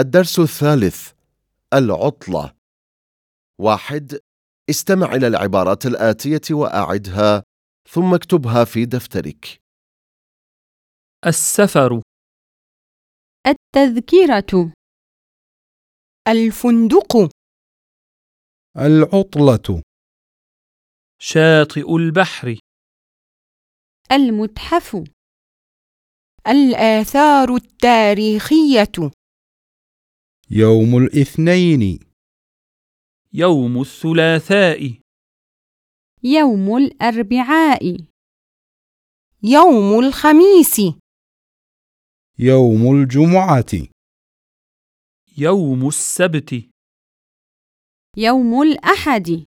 الدرس الثالث العطلة. واحد استمع إلى العبارات الآتية وأعدها ثم اكتبها في دفترك. السفر. التذكرة. الفندق. العطلة. شاطئ البحر. المتحف. الآثار التاريخية. يوم الاثنين. يوم الثلاثاء. يوم الأربعاء. يوم الخميس. يوم الجمعة. يوم السبت. يوم الأحد.